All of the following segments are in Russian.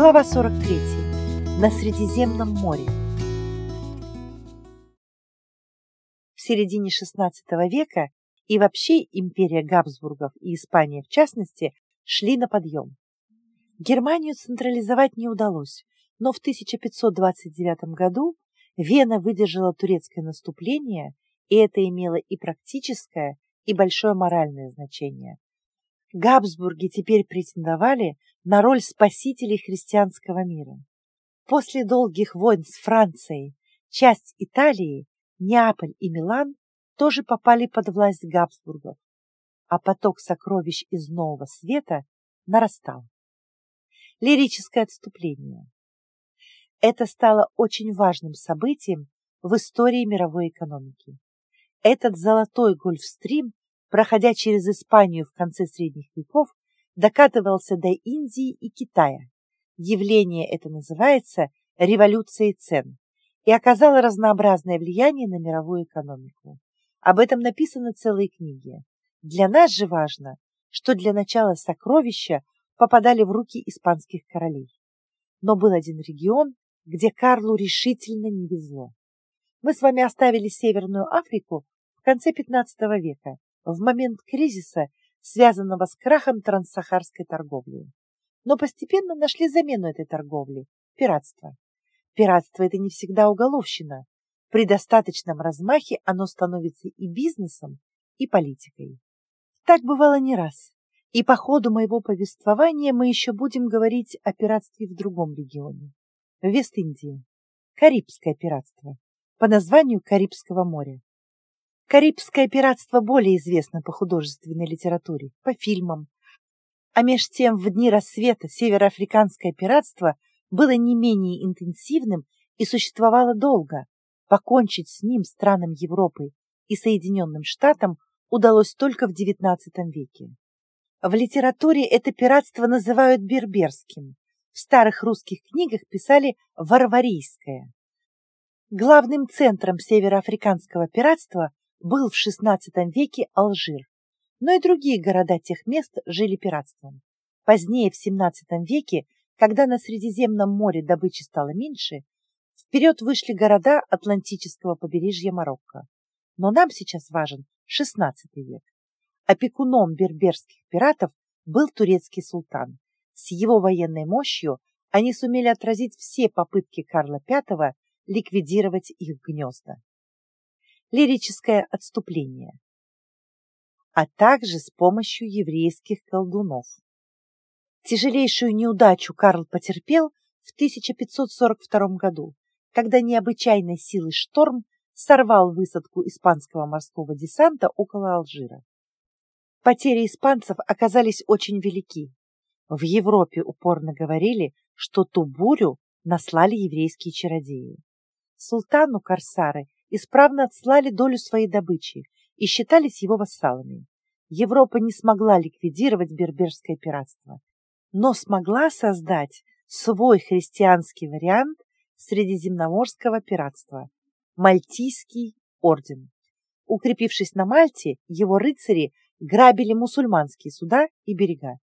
Глава 43. На Средиземном море. В середине XVI века и вообще империя Габсбургов и Испания в частности шли на подъем. Германию централизовать не удалось, но в 1529 году Вена выдержала турецкое наступление, и это имело и практическое, и большое моральное значение. Габсбурги теперь претендовали на роль спасителей христианского мира. После долгих войн с Францией часть Италии, Неаполь и Милан тоже попали под власть Габсбургов, а поток сокровищ из Нового Света нарастал. Лирическое отступление. Это стало очень важным событием в истории мировой экономики. Этот золотой гольфстрим, проходя через Испанию в конце средних веков, докатывался до Индии и Китая. Явление это называется революцией цен и оказало разнообразное влияние на мировую экономику. Об этом написаны целые книги. Для нас же важно, что для начала сокровища попадали в руки испанских королей. Но был один регион, где Карлу решительно не везло. Мы с вами оставили Северную Африку в конце XV века, в момент кризиса, связанного с крахом транссахарской торговли. Но постепенно нашли замену этой торговли – пиратство. Пиратство – это не всегда уголовщина. При достаточном размахе оно становится и бизнесом, и политикой. Так бывало не раз. И по ходу моего повествования мы еще будем говорить о пиратстве в другом регионе. В Вест-Индии. Карибское пиратство. По названию Карибского моря. Карибское пиратство более известно по художественной литературе, по фильмам. А меж тем в дни рассвета североафриканское пиратство было не менее интенсивным и существовало долго. Покончить с ним странам Европы и Соединенным Штатам удалось только в XIX веке. В литературе это пиратство называют берберским. В старых русских книгах писали «варварийское». Главным центром североафриканского пиратства был в XVI веке Алжир, но и другие города тех мест жили пиратством. Позднее, в XVII веке, когда на Средиземном море добычи стало меньше, вперед вышли города Атлантического побережья Марокко. Но нам сейчас важен XVI век. Опекуном берберских пиратов был турецкий султан. С его военной мощью они сумели отразить все попытки Карла V ликвидировать их гнезда лирическое отступление, а также с помощью еврейских колдунов. Тяжелейшую неудачу Карл потерпел в 1542 году, когда необычайной силы шторм сорвал высадку испанского морского десанта около Алжира. Потери испанцев оказались очень велики. В Европе упорно говорили, что ту бурю наслали еврейские чародеи. Султану Корсары исправно отслали долю своей добычи и считались его вассалами. Европа не смогла ликвидировать берберское пиратство, но смогла создать свой христианский вариант средиземноморского пиратства – Мальтийский орден. Укрепившись на Мальте, его рыцари грабили мусульманские суда и берега,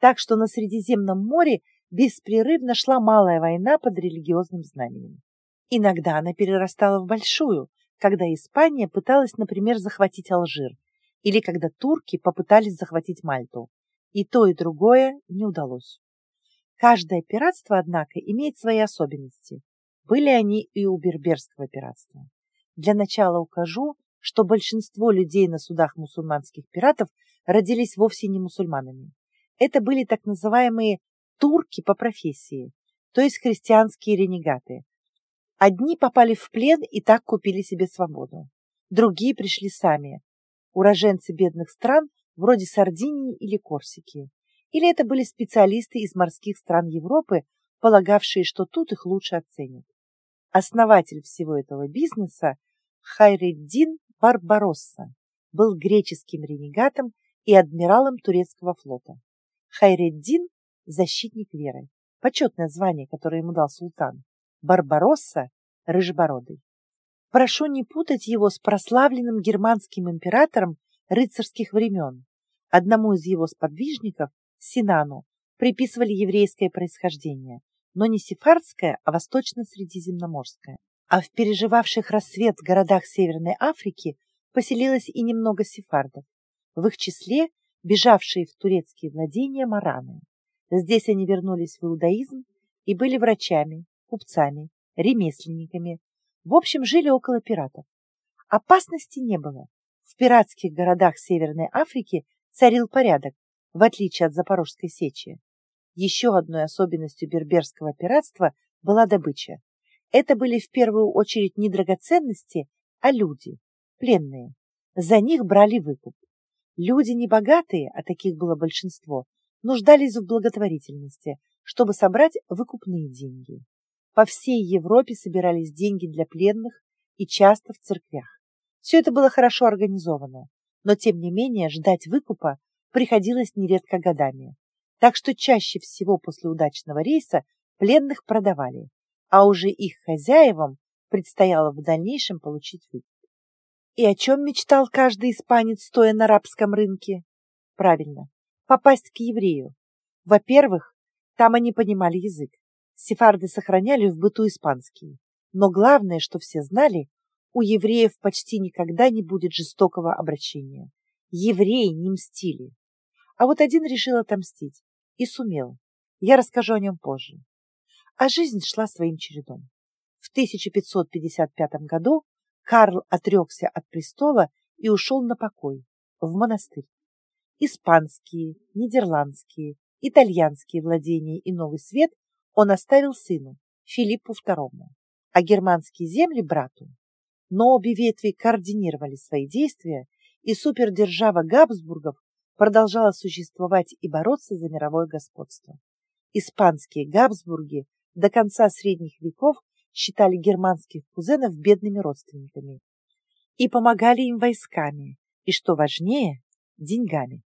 так что на Средиземном море беспрерывно шла малая война под религиозным знаменем. Иногда она перерастала в большую, когда Испания пыталась, например, захватить Алжир, или когда турки попытались захватить Мальту. И то, и другое не удалось. Каждое пиратство, однако, имеет свои особенности. Были они и у берберского пиратства. Для начала укажу, что большинство людей на судах мусульманских пиратов родились вовсе не мусульманами. Это были так называемые турки по профессии, то есть христианские ренегаты, Одни попали в плен и так купили себе свободу. Другие пришли сами, уроженцы бедных стран вроде Сардинии или Корсики. Или это были специалисты из морских стран Европы, полагавшие, что тут их лучше оценят. Основатель всего этого бизнеса Хайреддин Барбаросса был греческим ренегатом и адмиралом турецкого флота. Хайреддин – защитник веры, почетное звание, которое ему дал султан. Барбаросса Рыжебородый. Прошу не путать его с прославленным германским императором рыцарских времен. Одному из его сподвижников, Синану, приписывали еврейское происхождение, но не сефардская, а восточно-средиземноморская. А в переживавших рассвет городах Северной Африки поселилось и немного сефардов. В их числе бежавшие в турецкие владения мараны. Здесь они вернулись в иудаизм и были врачами, купцами, ремесленниками. В общем, жили около пиратов. Опасности не было. В пиратских городах Северной Африки царил порядок, в отличие от Запорожской сечи. Еще одной особенностью берберского пиратства была добыча. Это были в первую очередь не драгоценности, а люди, пленные. За них брали выкуп. Люди небогатые, а таких было большинство, нуждались в благотворительности, чтобы собрать выкупные деньги. По всей Европе собирались деньги для пленных и часто в церквях. Все это было хорошо организовано, но тем не менее ждать выкупа приходилось нередко годами. Так что чаще всего после удачного рейса пленных продавали, а уже их хозяевам предстояло в дальнейшем получить выкуп. И о чем мечтал каждый испанец, стоя на арабском рынке? Правильно, попасть к еврею. Во-первых, там они понимали язык. Сефарды сохраняли в быту испанский. Но главное, что все знали, у евреев почти никогда не будет жестокого обращения. Евреи не мстили. А вот один решил отомстить. И сумел. Я расскажу о нем позже. А жизнь шла своим чередом. В 1555 году Карл отрекся от престола и ушел на покой, в монастырь. Испанские, нидерландские, итальянские владения и Новый Свет он оставил сыну, Филиппу II, а германские земли – брату. Но обе ветви координировали свои действия, и супердержава Габсбургов продолжала существовать и бороться за мировое господство. Испанские Габсбурги до конца средних веков считали германских кузенов бедными родственниками и помогали им войсками, и, что важнее, деньгами.